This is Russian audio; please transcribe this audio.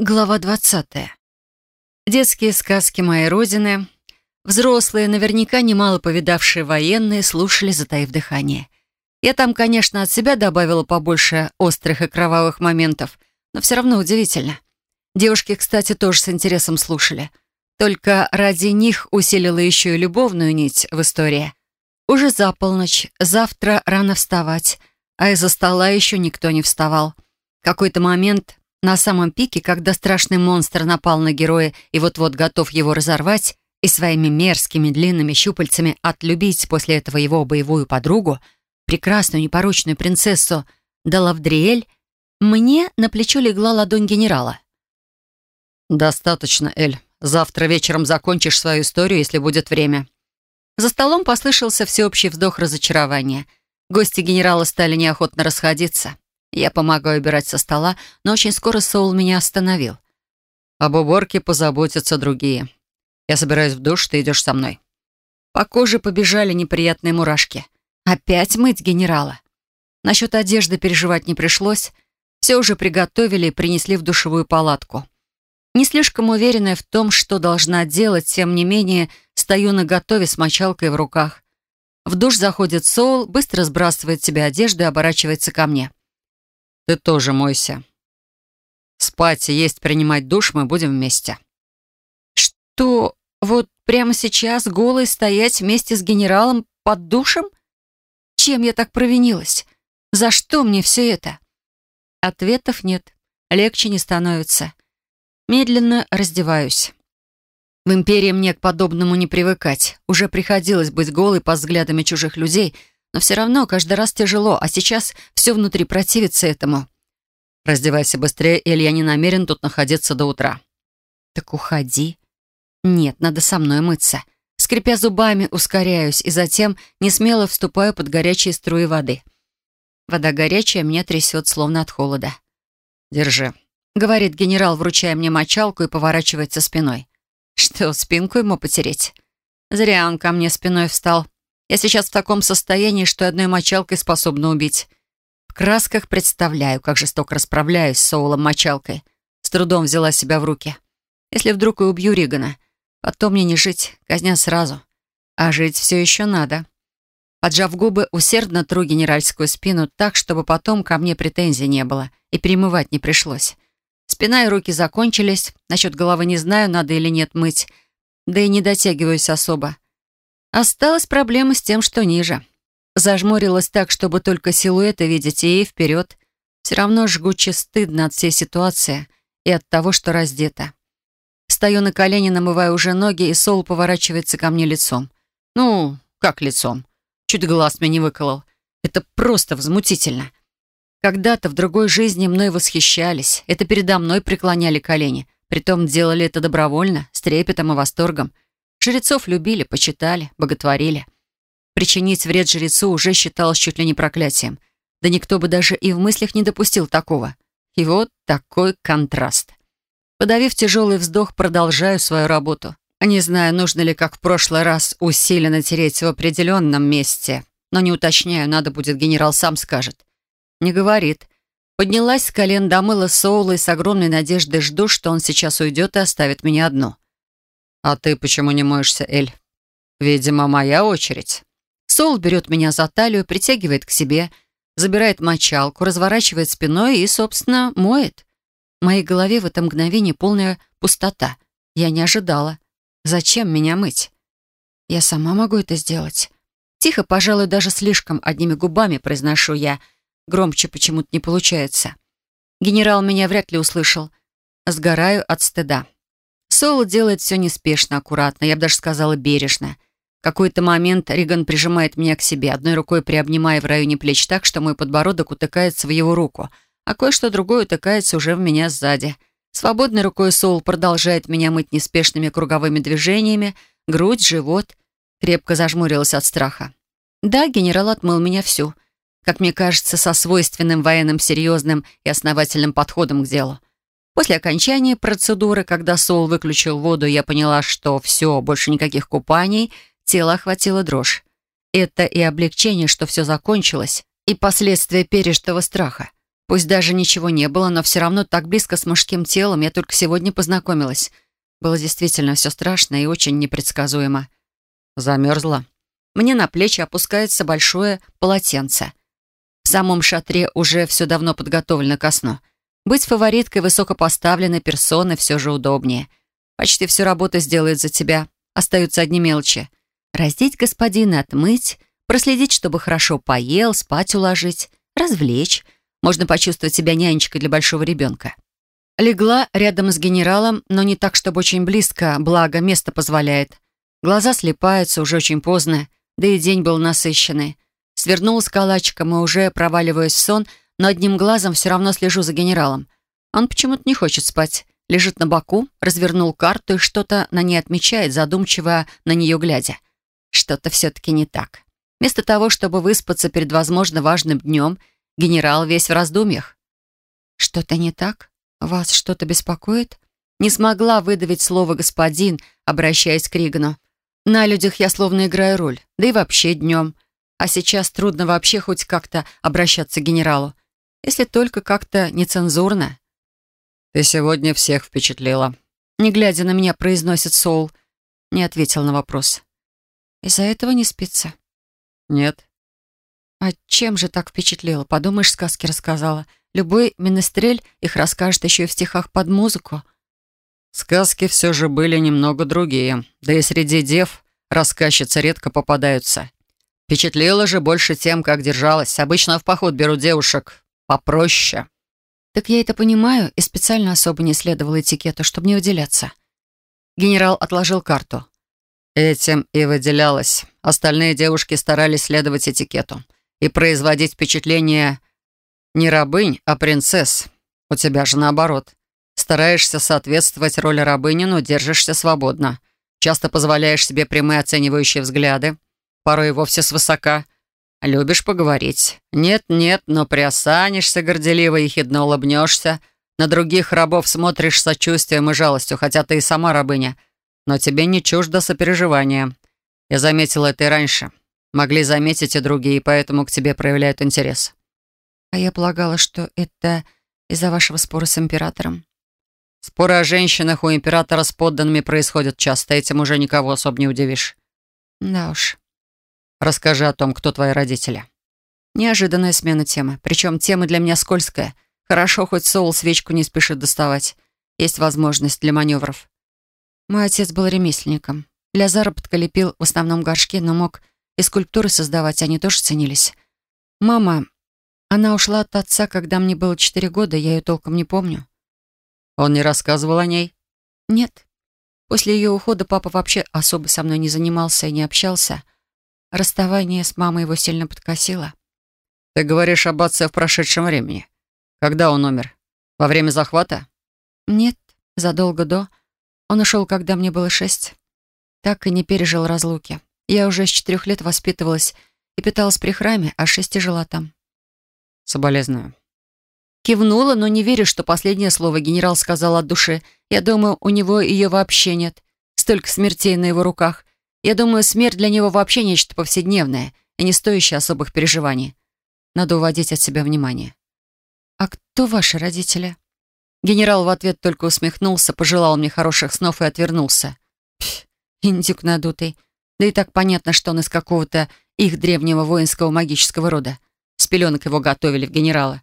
Глава 20. Детские сказки моей родины. Взрослые, наверняка немало повидавшие военные, слушали, затаив дыхание. Я там, конечно, от себя добавила побольше острых и кровавых моментов, но все равно удивительно. Девушки, кстати, тоже с интересом слушали. Только ради них усилила еще и любовную нить в истории. Уже за полночь, завтра рано вставать, а из-за стола еще никто не вставал. В какой-то момент на самом пике, когда страшный монстр напал на героя и вот-вот готов его разорвать, и своими мерзкими длинными щупальцами отлюбить после этого его боевую подругу, прекрасную непорочную принцессу Далавдриэль, мне на плечо легла ладонь генерала. «Достаточно, Эль. Завтра вечером закончишь свою историю, если будет время». За столом послышался всеобщий вздох разочарования. Гости генерала стали неохотно расходиться. Я помогаю убирать со стола, но очень скоро Соул меня остановил. «Об уборке позаботятся другие. Я собираюсь в душ, ты идешь со мной». По коже побежали неприятные мурашки. Опять мыть генерала. Насчет одежды переживать не пришлось. Все уже приготовили и принесли в душевую палатку. Не слишком уверенная в том, что должна делать, тем не менее, стою на готове с мочалкой в руках. В душ заходит Соул, быстро сбрасывает себе одежду и оборачивается ко мне. Ты тоже мойся. Спать и есть, принимать душ мы будем вместе. Что, вот прямо сейчас голой стоять вместе с генералом под душем? Чем я так провинилась? За что мне все это? Ответов нет. Легче не становится. Медленно раздеваюсь. В империи мне к подобному не привыкать. Уже приходилось быть голой под взглядами чужих людей — но все равно каждый раз тяжело, а сейчас все внутри противится этому. Раздевайся быстрее, или я не намерен тут находиться до утра. Так уходи. Нет, надо со мной мыться. Скрипя зубами, ускоряюсь и затем не смело вступаю под горячие струи воды. Вода горячая, меня трясет, словно от холода. «Держи», — говорит генерал, вручая мне мочалку и поворачивается спиной. Что, спинку ему потереть? Зря он ко мне спиной встал. Я сейчас в таком состоянии, что одной мочалкой способна убить. В красках представляю, как жестоко расправляюсь с Соулом мочалкой. С трудом взяла себя в руки. Если вдруг и убью Ригана, потом мне не жить, казня сразу. А жить все еще надо. Поджав губы, усердно тру генеральскую спину так, чтобы потом ко мне претензий не было и перемывать не пришлось. Спина и руки закончились, насчет головы не знаю, надо или нет мыть, да и не дотягиваюсь особо. Осталась проблема с тем, что ниже. Зажмурилась так, чтобы только силуэты видеть, и вперед. Все равно жгуче стыдно от всей ситуации и от того, что раздета. Стою на колени, намывая уже ноги, и Сол поворачивается ко мне лицом. Ну, как лицом? Чуть глаз мне не выколол. Это просто возмутительно. Когда-то в другой жизни мной восхищались. Это передо мной преклоняли колени. Притом делали это добровольно, с трепетом и восторгом. Жрецов любили, почитали, боготворили. Причинить вред жрецу уже считалось чуть ли не проклятием. Да никто бы даже и в мыслях не допустил такого. И вот такой контраст. Подавив тяжелый вздох, продолжаю свою работу. Не знаю, нужно ли, как в прошлый раз, усиленно тереть в определенном месте. Но не уточняю, надо будет, генерал сам скажет. Не говорит. Поднялась с колен, домыла Соула и с огромной надеждой жду, что он сейчас уйдет и оставит меня одну. «А ты почему не моешься, Эль? Видимо, моя очередь». Сол берет меня за талию, притягивает к себе, забирает мочалку, разворачивает спиной и, собственно, моет. В моей голове в это мгновение полная пустота. Я не ожидала. Зачем меня мыть? Я сама могу это сделать. Тихо, пожалуй, даже слишком одними губами произношу я. Громче почему-то не получается. Генерал меня вряд ли услышал. Сгораю от стыда. Соло делает все неспешно, аккуратно, я бы даже сказала бережно. В какой-то момент Риган прижимает меня к себе, одной рукой приобнимая в районе плеч так, что мой подбородок утыкается в его руку, а кое-что другое утыкается уже в меня сзади. Свободной рукой Соул продолжает меня мыть неспешными круговыми движениями, грудь, живот. Крепко зажмурилась от страха. Да, генерал отмыл меня всю. Как мне кажется, со свойственным военным серьезным и основательным подходом к делу. После окончания процедуры, когда Сол выключил воду, я поняла, что все, больше никаких купаний, тело охватило дрожь. Это и облегчение, что все закончилось, и последствия пережитого страха. Пусть даже ничего не было, но все равно так близко с мужским телом я только сегодня познакомилась. Было действительно все страшно и очень непредсказуемо. Замерзла. Мне на плечи опускается большое полотенце. В самом шатре уже все давно подготовлено ко сну. Быть фавориткой высокопоставленной персоны все же удобнее. Почти всю работу сделает за тебя. Остаются одни мелочи. Раздеть господина, отмыть, проследить, чтобы хорошо поел, спать уложить, развлечь. Можно почувствовать себя нянечкой для большого ребенка. Легла рядом с генералом, но не так, чтобы очень близко, благо место позволяет. Глаза слепаются, уже очень поздно, да и день был насыщенный. Свернулась калачиком и уже проваливаясь в сон, но одним глазом все равно слежу за генералом. Он почему-то не хочет спать. Лежит на боку, развернул карту и что-то на ней отмечает, задумчиво на нее глядя. Что-то все-таки не так. Вместо того, чтобы выспаться перед, возможно, важным днем, генерал весь в раздумьях. «Что-то не так? Вас что-то беспокоит?» Не смогла выдавить слово «господин», обращаясь к Ригану. На людях я словно играю роль, да и вообще днем. А сейчас трудно вообще хоть как-то обращаться к генералу. Если только как-то нецензурно. «Ты сегодня всех впечатлила», — не глядя на меня, произносит Соул. Не ответил на вопрос. «Из-за этого не спится?» «Нет». «А чем же так впечатлила? Подумаешь, сказки рассказала. Любой министрель их расскажет еще и в стихах под музыку». Сказки все же были немного другие. Да и среди дев рассказчицы редко попадаются. Впечатлила же больше тем, как держалась. Обычно в поход берут девушек попроще. Так я это понимаю и специально особо не следовал этикету, чтобы не выделяться. Генерал отложил карту. Этим и выделялась. Остальные девушки старались следовать этикету и производить впечатление не рабынь, а принцесс. У тебя же наоборот. Стараешься соответствовать роли рабыни, но держишься свободно. Часто позволяешь себе прямые оценивающие взгляды, порой и вовсе свысока. Любишь поговорить. Нет-нет, но приосанишься горделиво и хидно улыбнешься. На других рабов смотришь сочувствием и жалостью, хотя ты и сама рабыня. Но тебе не чуждо сопереживания. Я заметила это и раньше. Могли заметить и другие, поэтому к тебе проявляют интерес. А я полагала, что это из-за вашего спора с императором. Споры о женщинах у императора с подданными происходят часто. Этим уже никого особо не удивишь. Да уж. Расскажи о том, кто твои родители». Неожиданная смена темы. Причем тема для меня скользкая. Хорошо, хоть Соул свечку не спешит доставать. Есть возможность для маневров. Мой отец был ремесленником. Для заработка лепил в основном горшки, но мог и скульптуры создавать, они тоже ценились. Мама, она ушла от отца, когда мне было четыре года, я ее толком не помню. Он не рассказывал о ней? Нет. После ее ухода папа вообще особо со мной не занимался и не общался. Расставание с мамой его сильно подкосило. «Ты говоришь об отце в прошедшем времени. Когда он умер? Во время захвата?» «Нет, задолго до. Он ушел, когда мне было шесть. Так и не пережил разлуки. Я уже с четырех лет воспитывалась и питалась при храме, а с шести жила там». «Соболезную». Кивнула, но не верю, что последнее слово генерал сказал от души. Я думаю, у него ее вообще нет. Столько смертей на его руках. Я думаю, смерть для него вообще нечто повседневное и не стоящее особых переживаний. Надо уводить от себя внимание. «А кто ваши родители?» Генерал в ответ только усмехнулся, пожелал мне хороших снов и отвернулся. Пф, индюк надутый. Да и так понятно, что он из какого-то их древнего воинского магического рода. С пеленок его готовили в генерала.